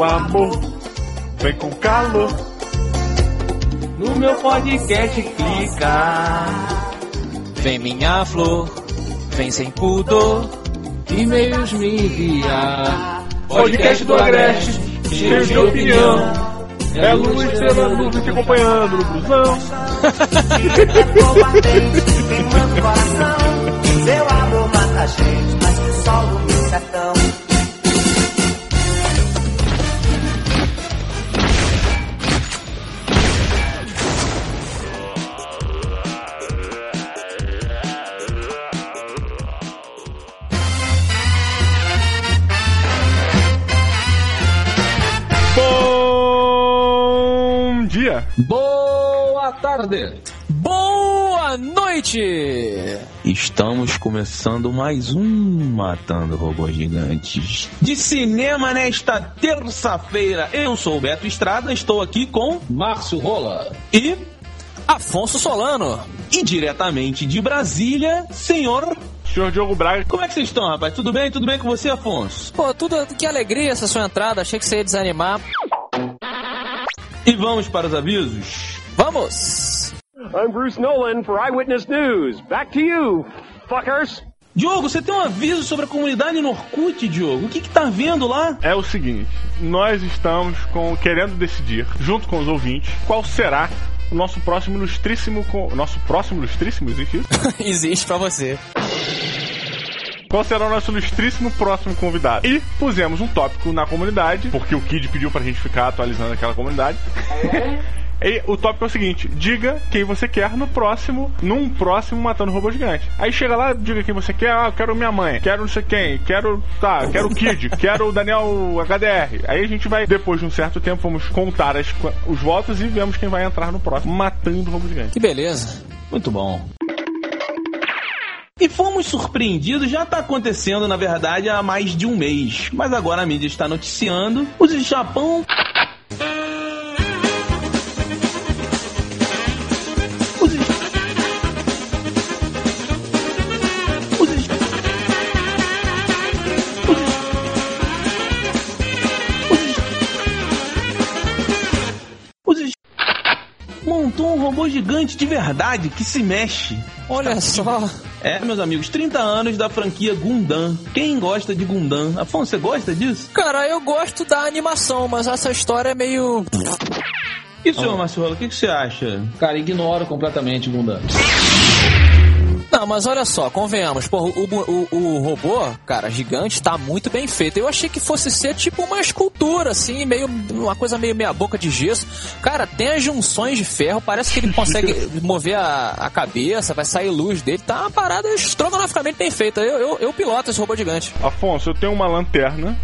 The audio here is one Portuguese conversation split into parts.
Vem meu amor, vem com calor. No meu podcast clica. Vem minha flor, vem sem pudor. E-mails me enviar. Podcast do Agreste, cheio de opinião. É luz pela luz te acompanhando no blusão. Seu amor mata a gente, mas que sol no sertão. Boa tarde! Boa noite! Estamos começando mais um Matando Robôs Gigantes de cinema nesta terça-feira. Eu sou o Beto Estrada, estou aqui com Márcio Rola. e, Afonso Solano. e diretamente de Brasília, senhor. Senhor Diogo Braga. Como é que vocês estão, rapaz? Tudo bem? Tudo bem com você, Afonso? Pô, tudo que alegria essa sua entrada. Achei que você ia desanimar. E vamos para os avisos? Vamos! I'm Bruce Nolan for Eyewitness News. Back to you, fuckers. Diogo, você tem um aviso sobre a comunidade no Orkut, Diogo? O que que tá vendo lá? É o seguinte, nós estamos com, querendo decidir, junto com os ouvintes, qual será o nosso próximo ilustríssimo. co- Nosso próximo ilustríssimo, existe isso? Existe pra você. Qual será o nosso ilustríssimo próximo convidado? E pusemos um tópico na comunidade, porque o Kid pediu pra gente ficar atualizando aquela comunidade. E o tópico é o seguinte: diga quem você quer no próximo, num próximo Matando Robô Gigante. Aí chega lá, diga quem você quer, ah, eu quero minha mãe, quero não sei quem, quero. Tá, quero o Kid, quero o Daniel HDR. Aí a gente vai, depois de um certo tempo, vamos contar as- os votos e vemos quem vai entrar no próximo Matando Robô Gigante. Que beleza. Muito bom. E fomos surpreendidos, já tá acontecendo, na verdade, há mais de um mês. Mas agora a mídia está noticiando. Os de Japão. Gigante de verdade que se mexe. Olha só. É, meus amigos, 30 anos da franquia Gundam. Quem gosta de Gundam? Afonso, você gosta disso? Cara, eu gosto da animação, mas essa história é meio. E o senhor, Marcelo, o que, que você acha? Cara, ignoro completamente o Gundam. Não, mas olha só, convenhamos, pô, o, o, o robô, cara, gigante, tá muito bem feito. Eu achei que fosse ser tipo uma escultura, assim, meio. uma coisa meio meia boca de gesso. Cara, tem as junções de ferro, parece que ele consegue mover a, a cabeça, vai sair luz dele. Tá uma parada estrogonoficamente bem feita. Eu, eu, eu piloto esse robô gigante. Afonso, eu tenho uma lanterna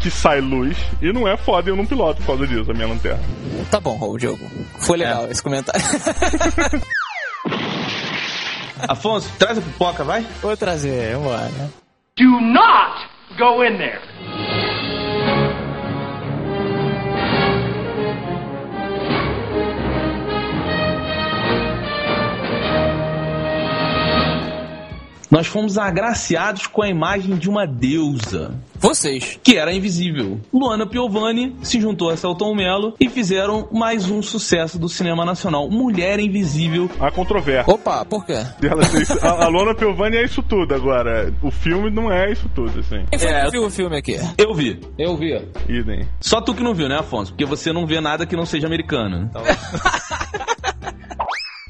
que sai luz e não é foda, eu não piloto por causa disso, a minha lanterna. Tá bom, Diogo. Foi legal esse comentário. Afonso, traz a pipoca, vai. Vou trazer, vambora. Do not go in there. Nós fomos agraciados com a imagem de uma deusa, Vocês. que era invisível. Luana Piovani se juntou a Celton Mello e fizeram mais um sucesso do cinema nacional, Mulher Invisível. Há controvérsia. Opa, por quê? A, a Lona Piovani é isso tudo agora. O filme não é isso tudo, assim. Quem foi É, que viu o filme aqui? Eu vi. Eu vi. Idem. Só tu que não viu, né, Afonso? Porque você não vê nada que não seja americano.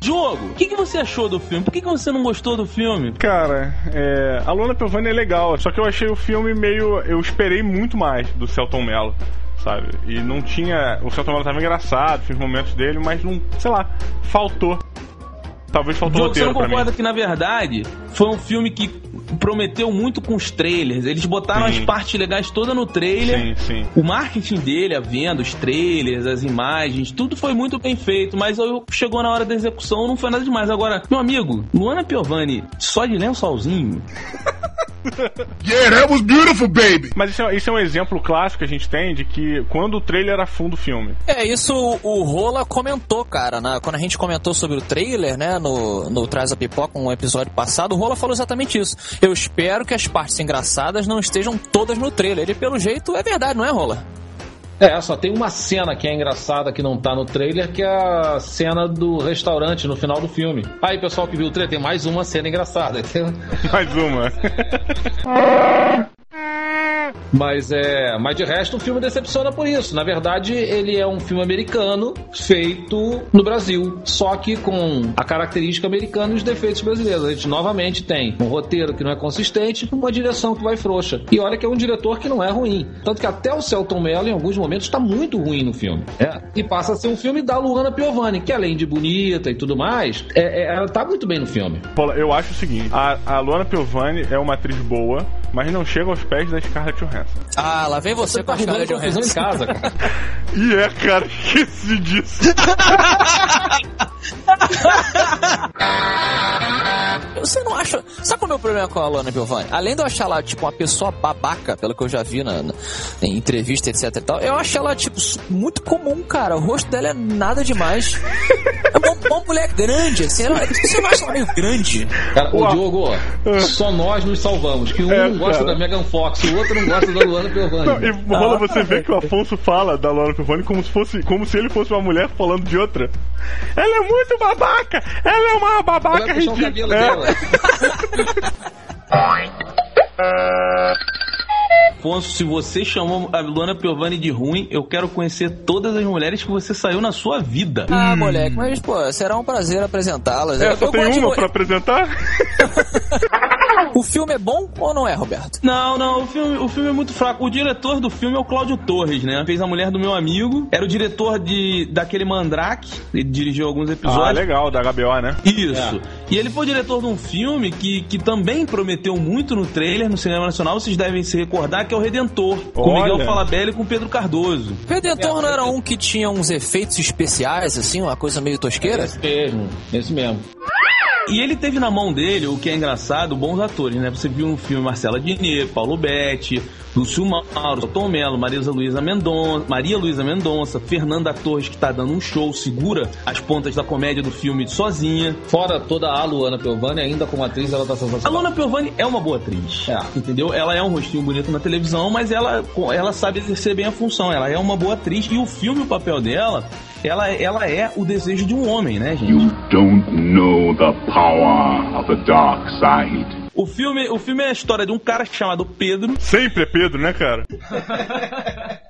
Diogo, o que, que você achou do filme? Por que, que você não gostou do filme? Cara, é, a Lona Piovani é legal, só que eu achei o filme meio. Eu esperei muito mais do Celton Mello, sabe? E não tinha. O Celton Mello tava engraçado, fiz momentos dele, mas não. Sei lá, faltou. Talvez faltou Diogo, você roteiro não pra concorda que, na verdade, foi um filme que prometeu muito com os trailers. Eles botaram Sim. as partes legais todas no trailer. Sim, sim. O marketing dele, a venda, os trailers, as imagens, tudo foi muito bem feito, mas eu- chegou na hora da execução, não foi nada demais. Agora, meu amigo, Luana Piovani, só de lençolzinho, Yeah, that was beautiful, baby. Mas isso é, isso é um exemplo clássico que a gente tem de que quando o trailer afunda o filme. É, isso o Rola comentou, cara, na- quando a gente comentou sobre o trailer, né, no, no Traz a Pipoca, um episódio passado, o Rola falou exatamente isso. Eu espero que as partes engraçadas não estejam todas no trailer. E pelo jeito é verdade, não é, Rola? É, só tem uma cena que é engraçada que não tá no trailer, que é a cena do restaurante no final do filme. Aí, pessoal que viu o trailer, tem mais uma cena engraçada. Mais uma. Mas é, mas de resto o filme decepciona por isso. Na verdade, ele é um filme americano feito no Brasil, só que com a característica americana e os defeitos brasileiros. A gente novamente tem um roteiro que não é consistente, uma direção que vai frouxa. E olha que é um diretor que não é ruim. Tanto que até o Celton Mello em alguns momentos está muito ruim no filme. É. E passa a ser um filme da Luana Piovani, que além de bonita e tudo mais, é, é, ela tá muito bem no filme. Paula, eu acho o seguinte: a, a Luana Piovani é uma atriz boa, mas não chega aos pés da Scarlett Johansson. Ah, lá vem você, Você com tá a Scarlett confusão em Johansson. casa, cara. E é, cara, esqueci disso. Você não acha. Sabe qual é o meu problema com a Luana Piovani? Além de eu achar ela, tipo, uma pessoa babaca, pelo que eu já vi na, na- em entrevista, etc e tal, eu acho ela, tipo, muito comum, cara. O rosto dela é nada demais. É uma, uma mulher grande, assim. Ela, você não acha ela meio grande? Cara, o. Diogo, só nós nos salvamos. Que um É, gosta cara. da Megan Fox, o outro não gosta da Luana Piovani. Não, e rola Ah, você vê bem. que o Afonso fala da Laura Piovani como se fosse como se ele fosse uma mulher falando de outra. Ela é muito babaca! Ela é uma babaca ridícula. Afonso, se você chamou a Luana Piovani de ruim, eu quero conhecer todas as mulheres que você saiu na sua vida. Ah, moleque, mas, pô, será um prazer apresentá-las. É, Eu- só de- uma pra apresentar? O filme é bom ou não é, Roberto? Não, não, o filme, o filme é muito fraco. O diretor do filme é o Cláudio Torres, né? Fez a mulher do meu amigo. Era o diretor de daquele Mandrake. Ele dirigiu alguns Ah, episódios. legal, da HBO, né? Isso. E ele foi o diretor de um filme que, que também prometeu muito no trailer, no cinema nacional. Vocês devem se recordar que é o Redentor. Com Olha. Miguel Falabella e com Pedro Cardoso. Redentor não era um que tinha uns efeitos especiais, assim, uma coisa meio tosqueira? Esse mesmo, esse mesmo. E ele teve na mão dele, o que é engraçado, bons atores, né? Você viu no filme Marcela Diné, Paulo Betti, Lúcio Mauro, Tom Mello, Marisa Luísa Mendonça, Maria Luísa Mendonça, Fernanda Torres, que tá dando um show, segura as pontas da comédia do filme sozinha. Fora toda a Luana Piovani, ainda como atriz, ela tá A sensacional. Luana Piovani é uma boa atriz. É. Entendeu? Ela é um rostinho bonito na televisão, mas ela, ela sabe exercer bem a função. Ela é uma boa atriz e o filme, o papel dela, ela, ela é o desejo de um homem, né, gente? You don't know the power of the dark side. O filme, o filme é a história de um cara chamado Pedro, Sempre é Pedro, né, cara?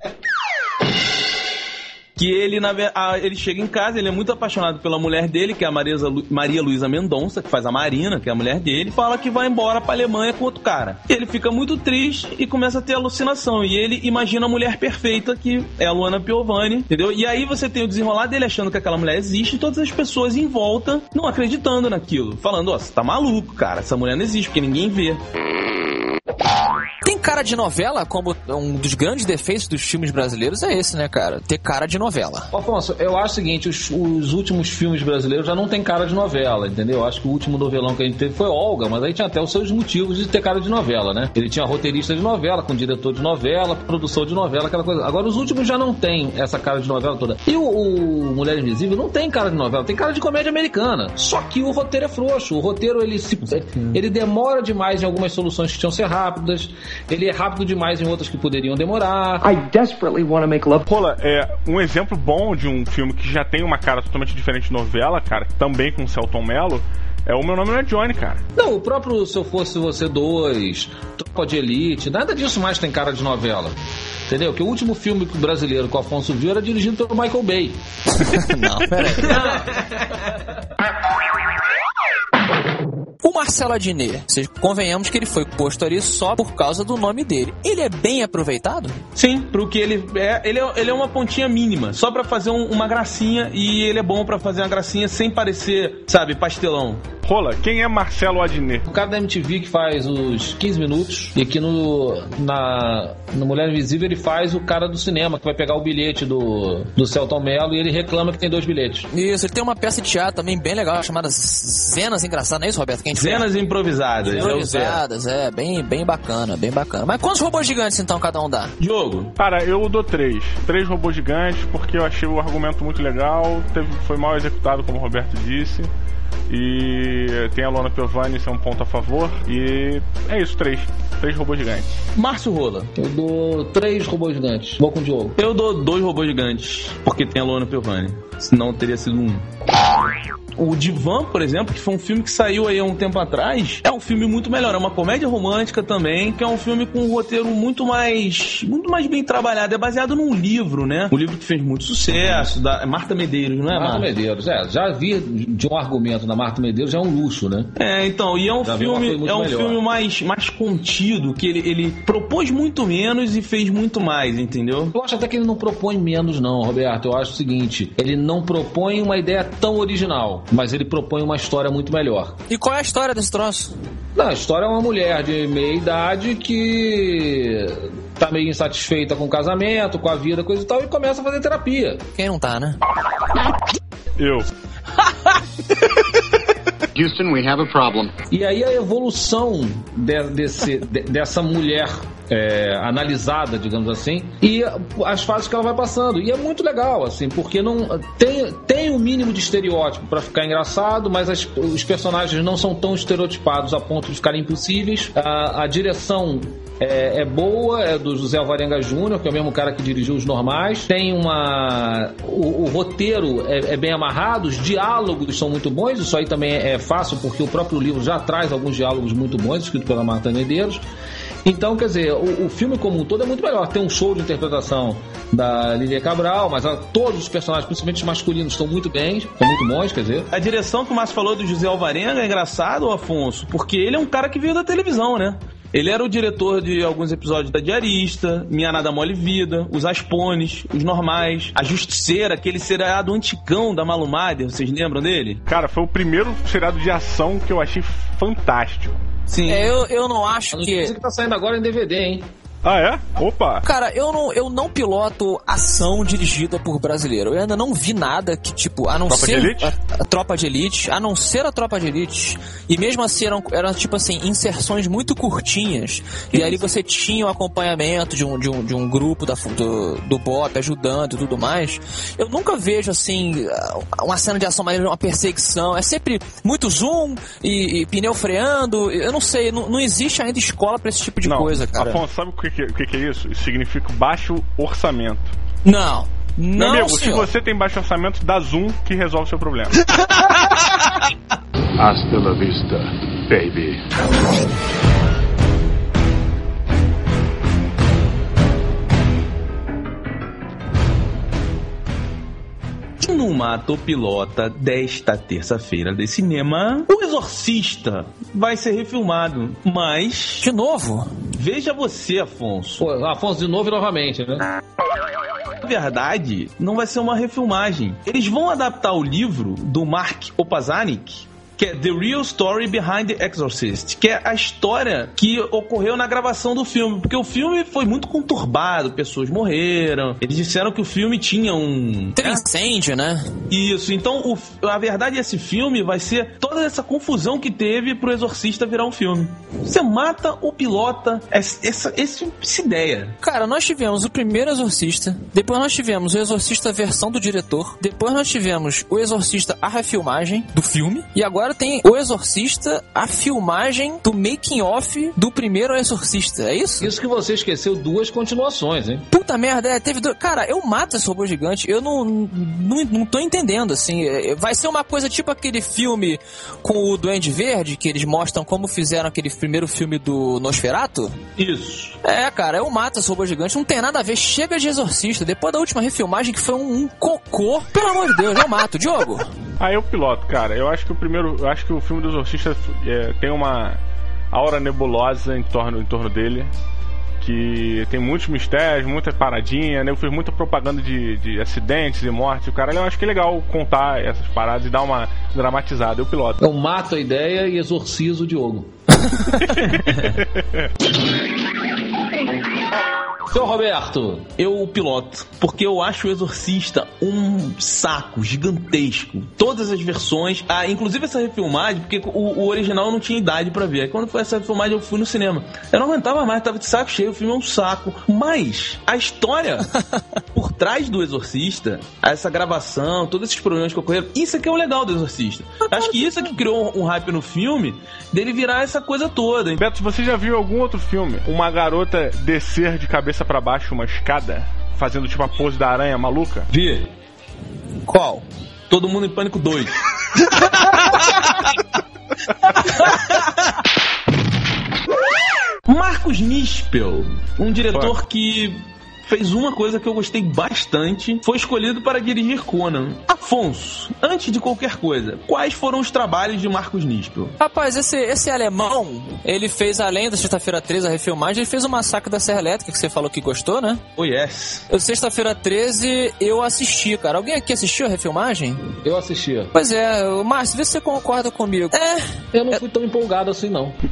que ele, na, a- ele chega em casa, ele é muito apaixonado pela mulher dele, que é a Marisa Lu- Maria Luísa Mendonça, que faz a Marina, que é a mulher dele, fala que vai embora pra Alemanha com outro cara. Ele fica muito triste e começa a ter alucinação. E ele imagina a mulher perfeita, que é a Luana Piovani, entendeu? E aí você tem o desenrolar dele achando que aquela mulher existe e todas as pessoas em volta não acreditando naquilo. Falando, ó, você tá maluco, cara, essa mulher não existe, porque ninguém vê. Cara de novela, como um dos grandes defeitos dos filmes brasileiros é esse, né, cara? Ter cara de novela. Afonso, eu acho o seguinte, os, os últimos filmes brasileiros já não tem cara de novela, entendeu? Eu acho que o último novelão que a gente teve foi Olga, mas aí tinha até os seus motivos de ter cara de novela, né? Ele tinha roteirista de novela, com diretor de novela, produção de novela, aquela coisa. Agora os últimos já não tem essa cara de novela toda. E o, o Mulher Invisível não tem cara de novela, tem cara de comédia americana. Só que o roteiro é frouxo. O roteiro ele se, ele demora demais em algumas soluções que tinham que ser rápidas. Ele é rápido demais em outras que poderiam demorar. I desperately want to make love. Rola, é um exemplo bom de um filme que já tem uma cara totalmente diferente de novela, cara, também com o Celton Mello, é o Meu Nome Não é Johnny, cara. Não, o próprio Se Eu Fosse Você 2, Tropa de Elite, nada disso mais tem cara de novela. Entendeu? Que o último filme brasileiro que o Afonso viu era dirigido pelo Michael Bay. Não, peraí. Marcelo Adnet, vocês convenhamos que ele foi posto ali só por causa do nome dele. Ele é bem aproveitado? Sim, pro que ele é, ele é, ele é uma pontinha mínima, só pra fazer um- uma gracinha e ele é bom pra fazer uma gracinha sem parecer, sabe, pastelão. Rola, quem é Marcelo Adnet? O cara da MTV que faz os 15 minutos e aqui no, na, no Mulher Invisível ele faz o cara do cinema que vai pegar o bilhete do, do Celton Mello e ele reclama que tem dois bilhetes. Isso, ele tem uma peça de teatro também bem legal chamada Zenas Engraçadas, não é isso, Roberto? Que a gente Cenas improvisadas. é. Improvisadas, é, bem, bem bacana, bem bacana. Mas quantos robôs gigantes então cada um dá? Diogo, Cara, eu dou três. Três robôs gigantes, porque eu achei o argumento muito legal. Teve, foi mal executado, como o Roberto disse. E tem a Lona Piovani, isso é um ponto a favor. E é isso, três. Três robôs gigantes. Márcio Rola. Eu dou três robôs gigantes. Vou com o Diogo. Eu dou dois robôs gigantes, porque tem a Luana Piovani. Senão teria sido um. O Divan, por exemplo, que foi um filme que saiu aí há um tempo atrás, é um filme muito melhor. É uma comédia romântica também, que é um filme com um roteiro muito mais muito mais bem trabalhado. É baseado num livro, né? Um livro que fez muito sucesso, da Marta Medeiros, não é, Marta Marta? Medeiros, é, já vi de um argumento da Marta Medeiros, já é um luxo, né? É, então, e é um Já filme, é um melhor. filme mais, mais contido, que ele, ele propôs muito menos e fez muito mais, entendeu? Eu acho até que ele não propõe menos, não, Roberto. Eu acho o seguinte: ele não propõe uma ideia tão original, mas ele propõe uma história muito melhor. E qual é a história desse troço? Não, a história é uma mulher de meia idade que tá meio insatisfeita com o casamento, com a vida, coisa e tal, e começa a fazer terapia. Quem não tá, né? Eu. Houston, we have a problem. E aí a evolução de- desse- de- dessa mulher é, analisada, digamos assim, e as fases que ela vai passando. E é muito legal, assim, porque não tem, tem o mínimo de estereótipo pra ficar engraçado, mas as- os personagens não são tão estereotipados a ponto de ficarem impossíveis. A, a direção é, é boa, é do José Alvarenga Júnior, que é o mesmo cara que dirigiu os normais. Tem uma. O, o roteiro é, é bem amarrado, os diálogos são muito bons, isso aí também é fácil, porque o próprio livro já traz alguns diálogos muito bons, escrito pela Marta Medeiros. Então, quer dizer, o, o filme como um todo é muito melhor. Tem um show de interpretação da Lilia Cabral, mas todos os personagens, principalmente os masculinos, estão muito bem, estão muito bons, quer dizer. A direção que o Márcio falou do José Alvarenga é engraçado, Afonso, porque ele é um cara que veio da televisão, né? Ele era o diretor de alguns episódios da Diarista, Minha Nada Mole Vida, Os Aspones, Os Normais, A Justiceira, aquele seriado anticão da Malumada, vocês lembram dele? Cara, foi o primeiro seriado de ação que eu achei fantástico. Sim. É, eu, eu não acho que. que tá saindo agora em DVD, hein? Ah, é? Opa! Cara, eu não, eu não piloto ação dirigida por brasileiro. Eu ainda não vi nada que, tipo, a não Tropa ser? A, a tropa de elite, a não ser a tropa de elite. E mesmo assim eram, eram tipo assim, inserções muito curtinhas. E ali você tinha o acompanhamento de um, de um, de um grupo da, do, do BOP ajudando e tudo mais. Eu nunca vejo assim uma cena de ação maneira, uma perseguição. É sempre muito zoom e, e pneu freando. Eu não sei, não, não existe ainda escola pra esse tipo de não, coisa, cara. Afonso, sabe o que, que- o que, que é isso? Isso significa baixo orçamento. Não. Meu Não, amigo, se senhor. você tem baixo orçamento, dá zoom que resolve o seu problema. Hasta la vista, baby. Numa topilota desta terça-feira de cinema, O Exorcista vai ser refilmado. Mas, De novo? Veja você, Afonso. Pô, Afonso de novo e novamente, né? Na verdade, não vai ser uma refilmagem. Eles vão adaptar o livro do Mark Opasanik, que é The Real Story Behind the Exorcist, que é a história que ocorreu na gravação do filme, porque o filme foi muito conturbado, pessoas morreram. Eles disseram que o filme tinha um Teve incêndio, né? isso, então o- a verdade esse filme vai ser toda essa confusão que teve pro Exorcista virar um filme. Você mata ou pilota essa, essa, esse- essa ideia. Cara, nós tivemos o primeiro Exorcista, depois nós tivemos o Exorcista versão do diretor, depois nós tivemos o Exorcista a refilmagem do filme, e agora tem o Exorcista a filmagem do making off do primeiro Exorcista, é isso? Isso que você esqueceu duas continuações, hein? Puta merda, é, teve. do- Cara, eu mato esse robô gigante, eu não, não, não tô entendendo, assim. é, Vai ser uma coisa tipo aquele filme com o Duende Verde, que eles mostram como fizeram aquele primeiro filme do Nosferato? Isso. É, cara, eu mato esse robô gigante, não tem nada a ver. Chega de Exorcista, depois da última refilmagem que foi um, um cocô. Pelo amor de Deus, eu mato. Diogo, Ah, eu piloto, cara. Eu acho que o primeiro. Eu acho que o filme do Exorcista é, tem uma aura nebulosa em torno, em torno dele. Que tem muitos mistérios, muita paradinha, né? Eu fiz muita propaganda de, de acidentes e mortes. O cara, eu acho que é legal contar essas paradas e dar uma dramatizada. Eu piloto. Eu mato a ideia e exorcizo o Diogo. Seu Roberto, Eu o piloto, porque eu acho o Exorcista um um saco gigantesco. Todas as versões, ah, inclusive essa refilmagem, porque o, o original eu não tinha idade pra ver. Aí quando foi essa refilmagem eu fui no cinema. Eu não aguentava mais, tava de saco cheio, o filme é um saco. Mas a história por trás do Exorcista, essa gravação, todos esses problemas que ocorreram, isso é que é o legal do Exorcista. Acho que isso é que criou um hype no filme dele virar essa coisa toda. Beto, você já viu algum outro filme? Uma garota descer de cabeça pra baixo uma escada, fazendo tipo a pose da aranha maluca? Vi. Qual? Todo mundo em pânico 2. Marcos Nispel, um diretor que fez uma coisa que eu gostei bastante, foi escolhido para dirigir Conan. Afonso, antes de qualquer coisa, quais foram os trabalhos de Marcos Nispel? Rapaz, esse, esse alemão, ele fez além da Sexta-feira 13, a refilmagem, ele fez o Massacre da Serra Elétrica, que você falou que gostou, né? Oh yes. Eu, Sexta-feira 13, eu assisti, cara. Alguém aqui assistiu a refilmagem? Eu assistia. Pois é, o Márcio, vê se você concorda comigo. É, Eu não fui tão empolgado assim, não.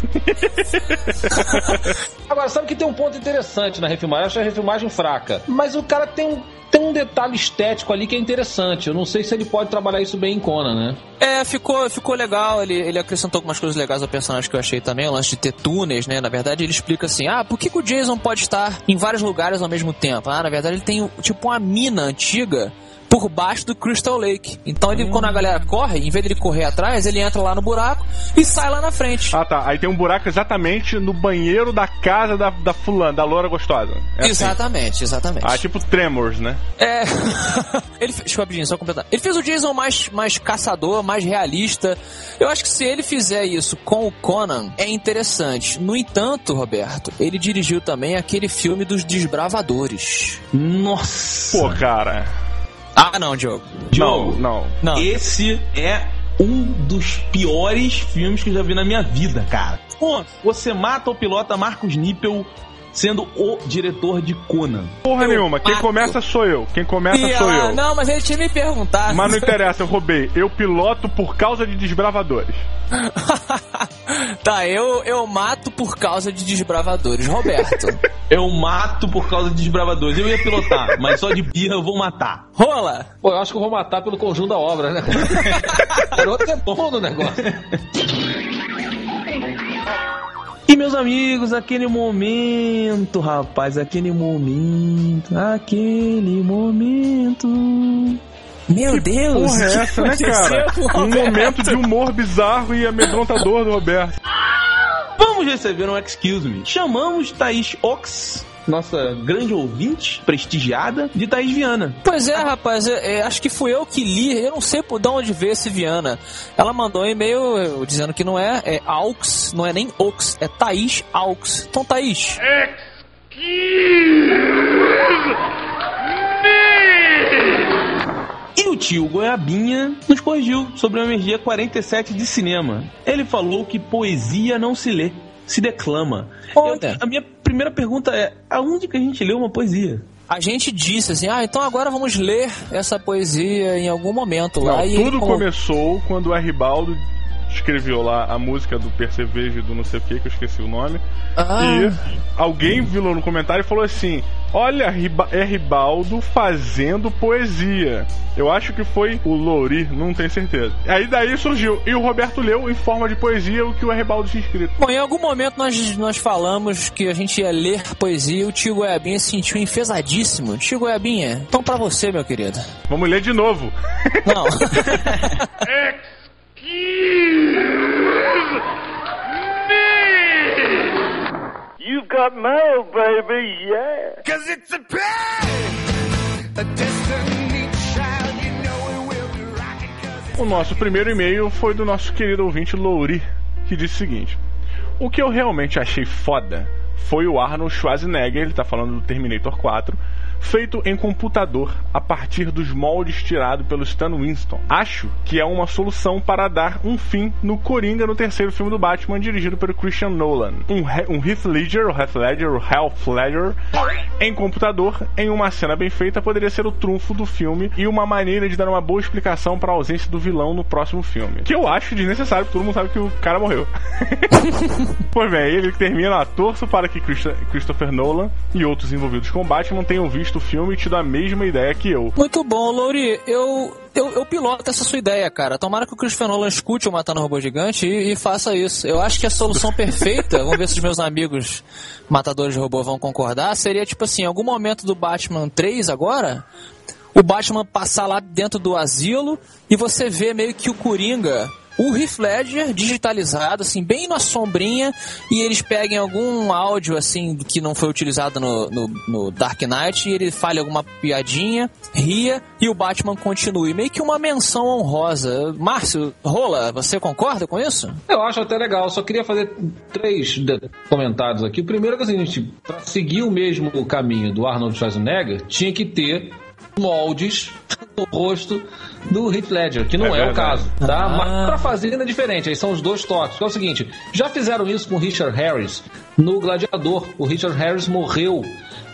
Agora, sabe que tem um ponto interessante na refilmagem? Eu acho a refilmagem fraca. Mas o cara tem um, tem um detalhe estético ali que é interessante. Eu não sei se ele pode trabalhar isso bem em Conan, né? É, ficou, ficou legal. Ele, ele acrescentou algumas coisas legais ao personagem que eu achei também. O lance de ter túneis, né? Na verdade, ele explica assim: ah, por que, que o Jason pode estar em vários lugares ao mesmo tempo? Ah, na verdade, ele tem tipo uma mina antiga por baixo do Crystal Lake. Então, ele, quando a galera corre, em vez de ele correr atrás, ele entra lá no buraco e sai lá na frente. Ah tá, aí tem um buraco exatamente no banheiro da casa da, da fulana, da loura gostosa. É assim. exatamente, exatamente. Ah, tipo Tremors, né? É. ele fez, deixa eu rapidinho, só completar. Ele fez o Jason mais, mais caçador, mais realista. Eu acho que se ele fizer isso com o Conan, é interessante. No entanto, Roberto, ele dirigiu também aquele filme dos Desbravadores. Nossa! Pô, cara. Ah, não, Diogo. Diogo, Não, não. Não. Esse é um dos piores filmes que eu já vi na minha vida, cara. Pô, você mata o pilota Marcos Nippel sendo o diretor de Conan. Porra Eu nenhuma. Quem mato. começa sou eu. Quem começa E, sou ah, eu. Não, mas ele tinha me perguntado. Mas não interessa, eu roubei. Eu piloto por causa de desbravadores. tá, eu, eu mato por causa de Desbravadores. Roberto. Eu mato por causa de desbravadores. Eu ia pilotar, mas só de birra eu vou matar. Rola. Pô, eu acho que eu vou matar pelo conjunto da obra, né? Garoto é bom no negócio. E meus amigos, aquele momento, rapaz, aquele momento, aquele momento. Meu Deus. Porra, é essa, né, cara? Um momento de humor bizarro e amedrontador do Roberto. Vamos receber um Excuse Me. Chamamos Thaís Ox, nossa grande ouvinte, prestigiada, de Thaís Viana. Pois é, rapaz, é, é, acho que fui eu que li, eu não sei por de onde veio esse Viana. Ela mandou um e-mail dizendo que não é, é Aux, não é nem Ox, é Thaís Aux. Então, Thaís, E o tio Goiabinha nos corrigiu sobre a energia 47 de cinema. Ele falou que poesia não se lê, se declama. Olha. Eu- a minha primeira pergunta é: aonde que a gente lê uma poesia? a gente disse assim, ah, então agora vamos ler essa poesia em algum momento. Não, tudo colocou- começou quando o Ribaldo escreveu lá a música do Percevejo do não sei o que, que eu esqueci o nome. Ah, E alguém viu no comentário e falou assim: Olha, Riba- é Ribaldo fazendo poesia. Eu acho que foi o Louri, não tenho certeza. Aí daí surgiu. E o Roberto leu em forma de poesia o que o Ribaldo tinha escrito. Bom, em algum momento nós, nós falamos que a gente ia ler poesia e o tio Goiabinha se sentiu enfesadíssimo. Tio Goiabinha, então pra você, meu querido. Vamos ler de novo. Não. You've got mail, baby, yeah. O nosso primeiro e-mail foi do nosso querido ouvinte Louri, que disse o seguinte: O que eu realmente achei foda foi o Arnold Schwarzenegger, ele tá falando do Terminator 4, feito em computador a partir dos moldes tirados pelo Stan Winston. Acho que é uma solução para dar um fim no Coringa no terceiro filme do Batman, dirigido pelo Christian Nolan. Um, um Heath Ledger, o Heath Ledger, o Heath Ledger, em computador, em uma cena bem feita, poderia ser o trunfo do filme e uma maneira de dar uma boa explicação para a ausência do vilão no próximo filme. Que eu acho desnecessário, porque todo mundo sabe que o cara morreu. pois bem, ele termina torço para que Christopher Nolan e outros envolvidos com Batman tenham visto visto o filme e tido a mesma ideia que eu. Muito bom, Louri. Eu, eu, eu piloto essa sua ideia, cara. Tomara que o Christopher Nolan escute o Matando Robô Gigante e, e faça isso. Eu acho que a solução perfeita, vamos ver se os meus amigos matadores de robô vão concordar, seria tipo assim, em algum momento do Batman 3 agora, o Batman passar lá dentro do asilo e você vê meio que o Coringa o Heath Ledger digitalizado, assim, bem na sombrinha, e eles peguem algum áudio, assim, que não foi utilizado no, no, no Dark Knight, e ele fale alguma piadinha, ria, e o Batman continue. Meio que uma menção honrosa. Márcio, Rola, você concorda com isso? Eu acho até legal, só queria fazer três comentários aqui. O primeiro é, é o seguinte, para seguir o mesmo caminho do Arnold Schwarzenegger, tinha que ter moldes no rosto do Heath Ledger, que não é, é o caso, tá? Ah. Mas pra fazer ainda é diferente, aí são os dois toques. É o seguinte, já fizeram isso com o Richard Harris no Gladiador. O Richard Harris morreu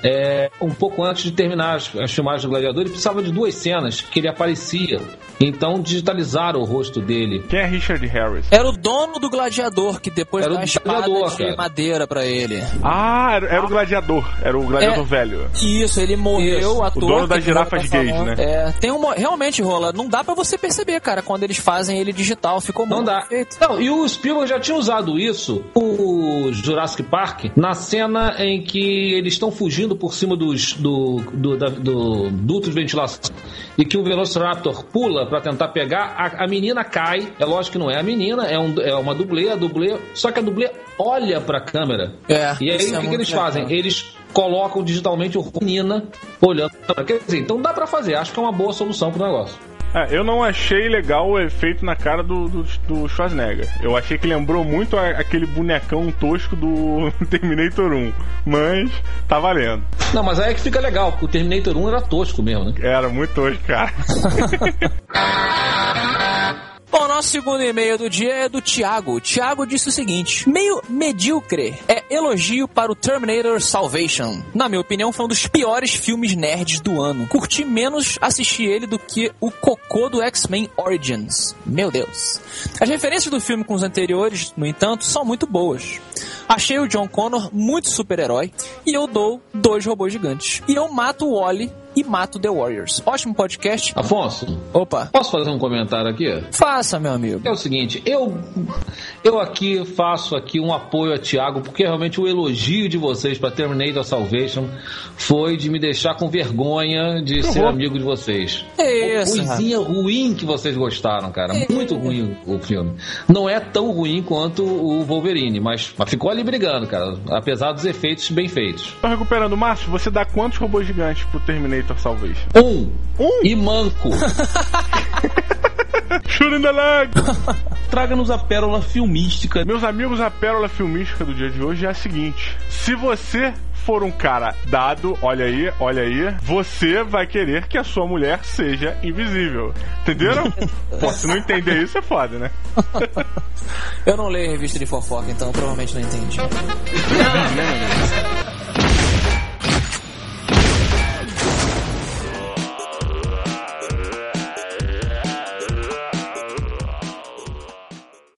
é, um pouco antes de terminar as, as, filmagens do Gladiador, ele precisava de duas cenas que ele aparecia. Então digitalizaram o rosto dele. Quem é Richard Harris? Era o dono do Gladiador, que depois era dá espada de cara. madeira para ele. Ah, era, era, o Gladiador. Era o Gladiador é, velho. Isso, ele morreu, isso. ator. O dono das girafas gays, né? É, tem um, realmente, Rola, não dá para você perceber, cara, quando eles fazem ele digital. Ficou não muito dá. Perfeito. Não, e o Spielberg já tinha usado isso, o Jurassic Park, na cena em que eles estão fugindo por cima dos, do, do, da, do duto de ventilação e que o Velociraptor pula para tentar pegar, a, a, menina cai. É lógico que não é a menina, é, um, é uma dublê, a dublê, só que a dublê olha para a câmera. É, e aí o que, é que eles legal. fazem? Eles colocam digitalmente o menina olhando. Quer dizer, então dá para fazer. Acho que é uma boa solução pro negócio. É, eu não achei legal o efeito na cara do, do, do Schwarzenegger. Eu achei que lembrou muito a, aquele bonecão tosco do Terminator 1. Mas tá valendo. Não, mas aí é que fica legal, porque o Terminator 1 era tosco mesmo, né? Era muito tosco, cara. Bom, nosso segundo e-mail do dia é do Thiago. O Thiago disse o seguinte: meio medíocre é elogio para o Terminator Salvation. Na minha opinião, foi um dos piores filmes nerds do ano. Curti menos assistir ele do que o cocô do X-Men Origins. Meu Deus. As referências do filme com os anteriores, no entanto, são muito boas. Achei o John Connor muito super-herói e eu dou dois robôs gigantes. E eu mato o Wally e mato The Warriors. Ótimo podcast. Afonso. Opa. Posso fazer um comentário aqui? Faça, meu amigo. É o seguinte, eu eu aqui faço aqui um apoio a Thiago porque realmente o elogio de vocês para Terminator Salvation foi de me deixar com vergonha de ser amigo de vocês. É isso. Coisinha ruim que vocês gostaram, cara. É. Muito ruim o filme. Não é tão ruim quanto o Wolverine, mas, mas ficou ali brigando, cara. Apesar dos efeitos bem feitos. Tá recuperando, Márcio, você dá quantos robôs gigantes pro Terminator Salvation? Um. Um? E manco. Shoot in the leg! Traga-nos a pérola filmística. Meus amigos, a pérola filmística do dia de hoje é a seguinte: se você for um cara dado, olha aí, olha aí, você vai querer que a sua mulher seja invisível. Entenderam? Pô, se não entender isso é foda, né? Eu não leio revista de fofoca, então provavelmente não entendi.